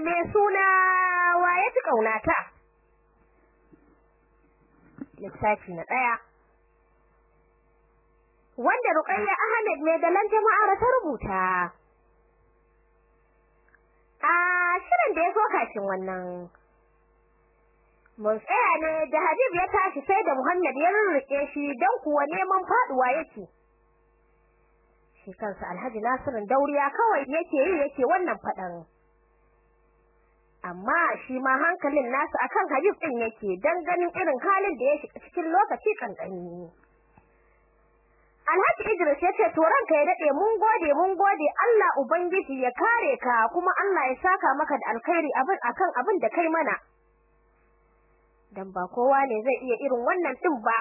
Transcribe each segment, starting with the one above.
mai suna waye ta kaunata littafi na ɗaya. Wanda Ruqayya Ahmed mai dalan jama'a ta rubuta. A shirin da ya so kashin wannan. Mun tsaya ne da Habib ya tashi sai da Muhammad ya rurruke shi dan kuwa neman faɗuwa yake. Shi kansa Alhaji Nasirin Dauriya kawai yake yi yake wannan fadan amma shi ma hankalin nasu akan Habib din yake dan ganin irin halin da ya shiga cikin lokaci kankani Alhaji Idris ya ce to ranka ya daɗe mun gode mun gode. Allah ubangiji ya kare ka kuma Allah ya saka maka da alkhairi abin akan abin da kai mana. Dan ba kowa ne zai iya irin wannan din ba.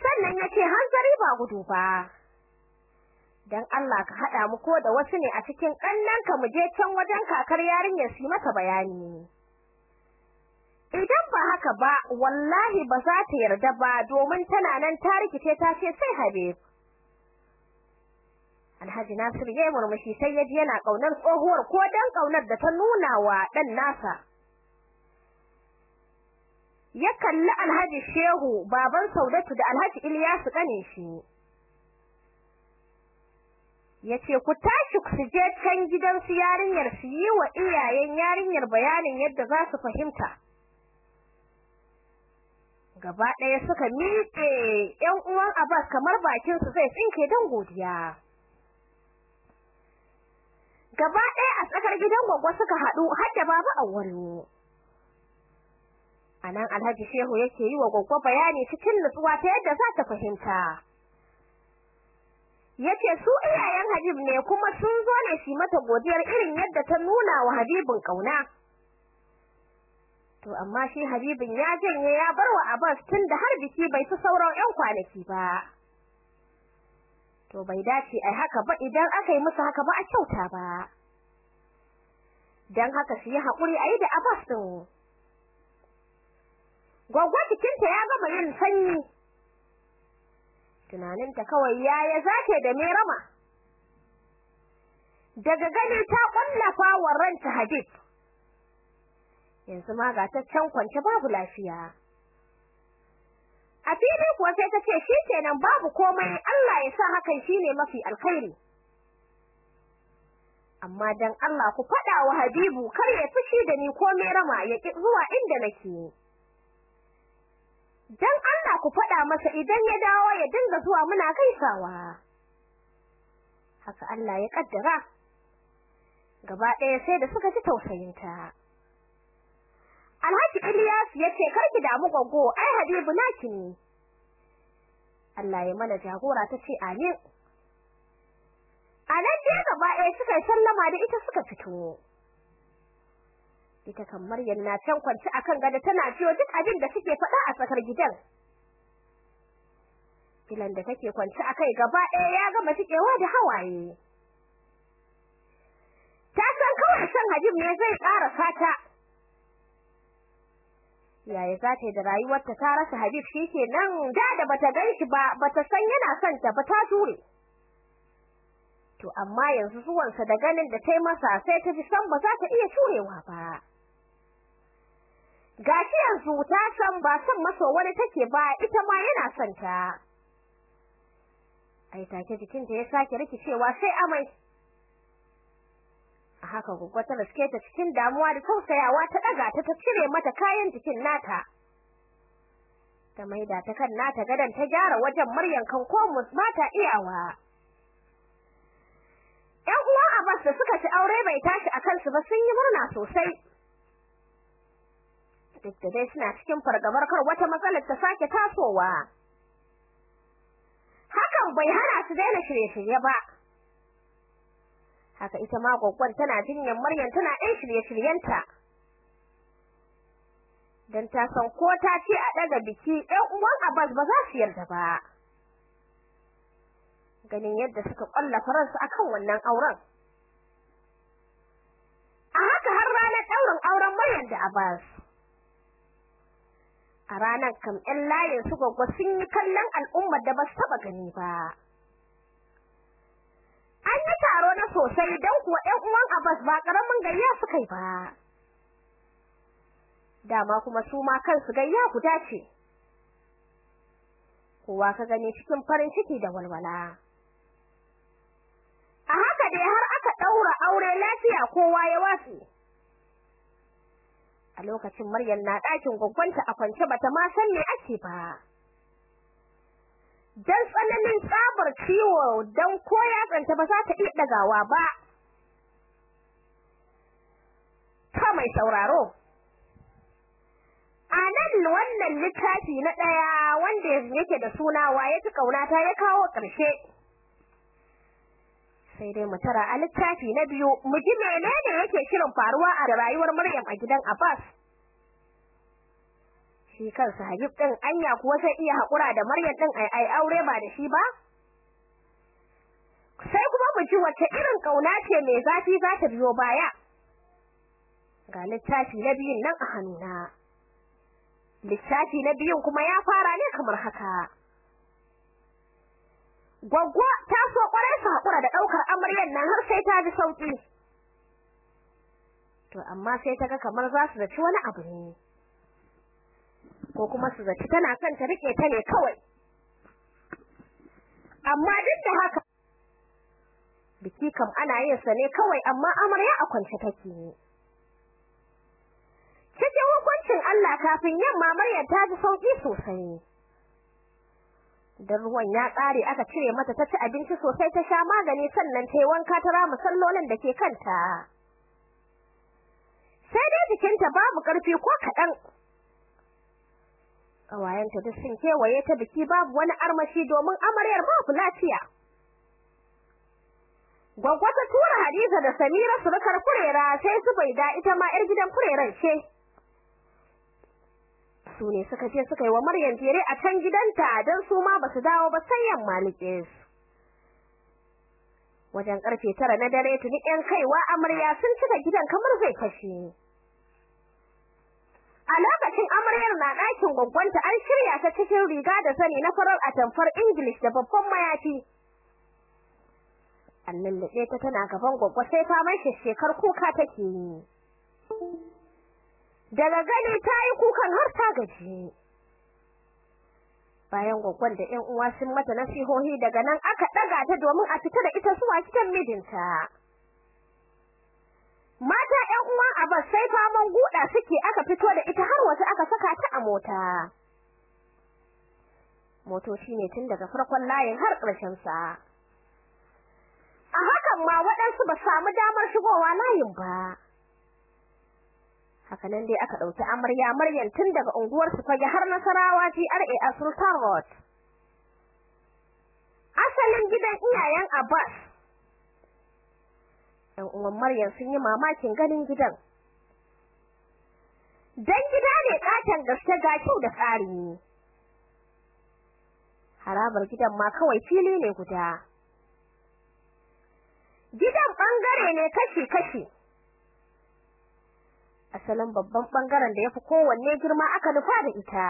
Sannan ya ce hanzari ba gudu ba. Dan Allah ka hada mu ko da wasu ne a cikin kannanka mu je can wajen kakar yarinyar su mata bayani. Idan ba haka ba wallahi ba za ta yarda ba domin tana nan ta rikice ta ce sai Habib. Alhaji Nasir ya murmushi sai yaji yana ƙaunar tsohuwar ko dan ƙaunar da ta nuna wa dan nasa. Ya kalli Alhaji Shehu baban Saudatu da Alhaji Ilyasu kane shi. Ya ce ku tashi ku je can gidan su yarinyar su yi wa iyayen yarinyar bayanin yadda za su fahimta. Gaba ɗaya suka miƙe ƴan uwan Abbas kamar bakin su zai tsinke dan godiya. Gaba ɗaya a tsakar gidan gwagwa suka haɗu har da baba Awwalu a nan Alhaji Shehu yake yi wa gwagwa bayani cikin nutsuwa ta yadda za ta fahimta. Ya ce su iyayen Habib ne kuma sun zo ne shi mata godiyar irin yadda ta nuna wa Habibin ƙauna to amma shi Habibin ya janye ya bar wa Abbas tunda har biki bai fi sauran 'yan kwanaki ba. To bai dace ai haka ba idan aka yi musu haka ba a kyauta ba. Dan haka su yi haƙuri ayi da Abbas din Gwagwa cikinta ya gama yin sanyi. Tunaninta kawai yaya zake da Merama daga gani ta kwallafa wa ranta Habib. Yanzu ma ga ta can kwance babu lafiya. A fili kuwa sai ta ce shi kenan babu komai Allah ya sa hakan shine mafi alkhairi. Amma dan Allah ku faɗa wa Habibu kar ya fushi da ni ko Merama ya ki zuwa inda nake. Dan Allah ku faɗa masa idan ya dawo ya dinga zuwa muna kaisawa haka Allah ya kaddara gaba ɗaya sai da suka ji tausayinta. Alhaji Ilyas ya ce karki damu goggo ai Habibu naki ne. Allah ya mana jagora tace amin. Anan je gaba ɗaya suka sallama da ita suka fito. Ita kan Maryam na can kwanci akan gado tana ciwo duk abin da suke faɗa a tsakar gidan. Filan da take kwanci akai gaba ɗaya ya gama cikewa da hawaye. Ta san kawai san Habib ne zai ƙara fata. Yaya za ta yi da rayuwarta ta rasa Habib shikenan da da bata gan shi ba bata san yana son ta ba ta jure. To amma yanzu zuwansa da ganin da ta yi masa sai ta ji san ba za ta iya jurewa ba. Gashi yanzu ta san ba son maso wani take ba ita ma yana son ta. Ai take jikinta ya sake rikicewa sai amai. A haka gugwa ta riske ta cikin damuwa da tausayawa ta daga ta ta cire mata kayan jikin nata. Ta maida ta kan nata gadan ta gyara wajen Maryam kan komus ba ta iyawa. Ƴan uwan Abbas da suka ci aure bai tashi a kansu ba sun yi murna sosai. Duk da dai suna cikin fargabar kar wata matsalar ta sake tasowa. Hakan bai hana su daina shirye-shirye ba. Haka ita ma gwaggwan tana jinyar Maryam tana ɗan shirye-shiryenta. Dan ta san ko ta ce a daga biki ɗan uwan Abbas ba za su yarda ba. Ganin yadda suka ƙwallafa ransu akan wannan auren. A haka har ranar ɗaurin auren Maryam da Abbas. A ranar kam ƴan layin su gwaggwa sun yi kallon al'ummar da ba su taɓa gani ba. An yi taro ga sosai dan kuwa ƴan uwan Abbas ba ƙaramin gayya suka yi ba. Dama kuma su ma kansu gayya guda ce. Kowa ka gani cikin farin ciki da walwala. A haka dai har aka daura aure lafiya kowa ya watsi a lokacin Maryam na ɗakin gwaggwanta a kwance bata ma san me ake ba. Dan tsananin tsabar ciwo dan ko yatsanta ba za ta iya dagawa ba. Ta mai sauraro. A nan wannan littafi na ɗaya wanda yake da suna waye ta kaunata ya kawo ƙarshe. Sai dai mu tara a littafi na biyu mu ji menene yake shirin faruwa a rayuwar Maryam a gidan Abbas. Shi kansa Habib din anya kuwa sai iya hakura da Maryam din ai ai aure ba da shi ba? Sai kuma mu ji wace irin ƙauna ce mai zafi za ta biyo baya. Ga littafi na biyun nan a hannuna. Littafi na biyun kuma ya fara ne kamar haka. Gwaggwa ta so ƙwarai su haƙura da ɗaukar amaryan nan har sai ta ji sauƙi. To amma sai ta ga kamar za su zaci wani abu ne. Ko kuma su zaci tana son ta riƙe ta ne kawai. Amma duk da haka biki kam ana yin sa ne kawai amma amarya a kwance take. Cikin hukuncin Allah kafin yamma Maryam ta ji sauƙi sosai. Dan ruwan ya tsare aka cire mata ta ci abinci sosai ta sha magani sannan ta yi wanka ta rama sallolin da ke kanta. Sai dai jikinta babu ƙarfi ko kaɗan. Ƙawayenta duk sun kewaye ta biki babu wani armashi domin amaryar babu lafiya. Gwaggwa ta tura Hadiza da Samira surukar furera sai su bai da ita ma 'yar gidan fureran ce. Su ne suka je suka yi wa Maryam jere a can gidanta don su ma ba su dawo ba sai yamma nike wajen ƙarfe tara na dare tuni ɗan kaiwa amarya sun cika gidan kamar zai kashe a lokacin amaryar na ɗakin gwaggwanta an shirya ta cikin riga da zani na farar atamfar English da babban mayafi. An lullube ta tana gaban gwaggwa sai ta mai shekar kuka take yi. Daga gani ta yi kukan har ta gaji. Bayan gwaggon da ƴan uwa sun mata nasihohi daga nan aka ɗaga ta domin a fita da ita zuwa cikin mijinta. Mata ƴan uwan Abbas sai faman guda suke aka fito da ita har waje aka saka ta a mota. Motoci ne tun daga farkon layin har ƙarshen sa a hakan ma waɗansu ba samu damar shigowa layin ba. Haka nan dai aka ɗauki amarya Maryam tun daga unguwar su fage har Nasarawa GRA a Sultan Road. Asalin gidan iyayen Abbas. Ɗan uwan Maryam sun yi mamakin ganin gidan. Dan gida ne katan gaske ga kyau da tsari. Harabar gidan ma kawai fili ne guda. Gidan ɓangare ne kashi kashi asalin babban ɓangaren da yafi kowanne girma aka nufa da ita.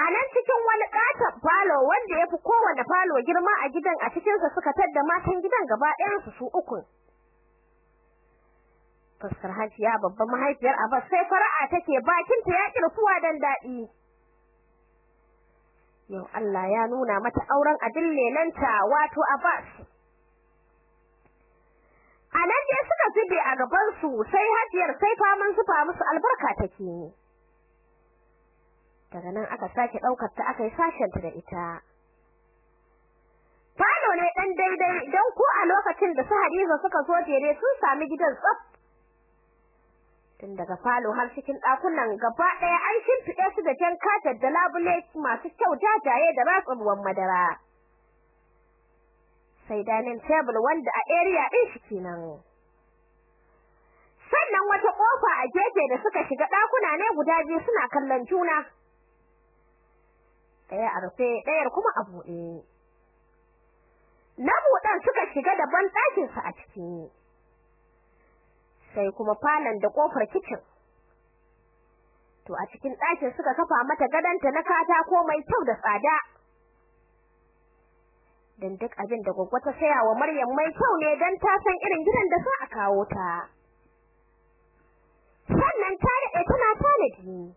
A nan cikin wani katon falo wanda yafi kowanne falo girma a gidan a cikin sa suka tadda matan gidan gaba ɗayan su uku. Fuskar hajiya babban mahaifiyar Abbas sai fara'a take bakin ta ya kirfuwa dan daɗi. Yau Allah ya nuna mata auren adin lelanta wato Abbas. A nan zube a gaban su sai hajiyar sai faman zuba musu albarka take daga nan aka sake ɗaukar ta aka yi sashen ta da ita. Falo ne dan daidai dan ko a lokacin da su Hadiza suka zo jere sun sami gidan tsaf. Tun daga falo har cikin dakunan gaba ɗaya an shimfide su da jan katar da labule masu kyau jajaye da ratsin ruwan madara. Sai dining table wanda a area din shi kenan. Sannan wata ƙofa a gefe da suka shiga dakuna ne guda biyu suna kallon juna. Daya a rufe dayar kuma a buɗe. Na buɗan suka shiga da ban ɗakin su a ciki. Sai kuma falon da ƙofar kitchen to a cikin ɗakin suka kafa mata gadonta na katako mai kyau da tsada. Dan duk abin da gwaggwa ta saya wa Maryam mai kyau ne dan ta san irin gidan da za a kawo ta sannan ta daɗe tana tanadi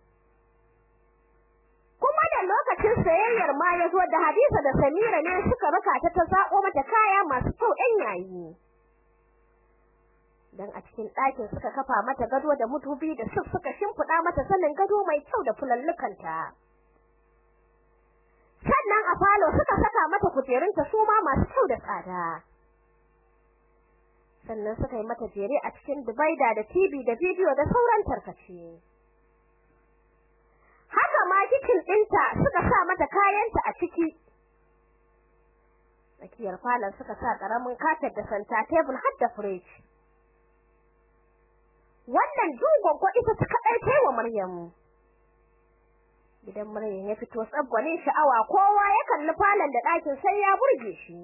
kuma da lokacin sayayyar ma ya zo da Hadiza da Samira ne suka raka ta ta zaɓo mata kaya masu kyau ɗan yayi. Dan a cikin ɗakin suka kafa mata gado da mutubi da suf suka shimfiɗa mata sanin gado mai kyau da fulallukanta. Sannan a falo suka saka mata kujerunta su ma masu kyau da tsada. Sannan suka yi mata jere a cikin divider da TV da video da sauran tarkace. Ma kitchen ɗinta suka sa mata kayanta a ciki. Tsakiyar falon suka sa ƙaramin kafet da santa table har da fridge. Wannan dugon ko ita ta kadai kai wa Maryamu. Gidan Maryam ya fito tsabgwane sha'awa kowa ya kalli falon da ɗakin sai ya burge shi.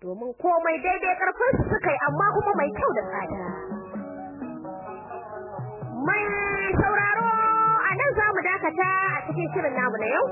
Domin komai daidai ƙarfin su suka yi amma kuma mai kyau da tsada. Mai sauraro! Za mu dakata a cikin shirin namu na yau.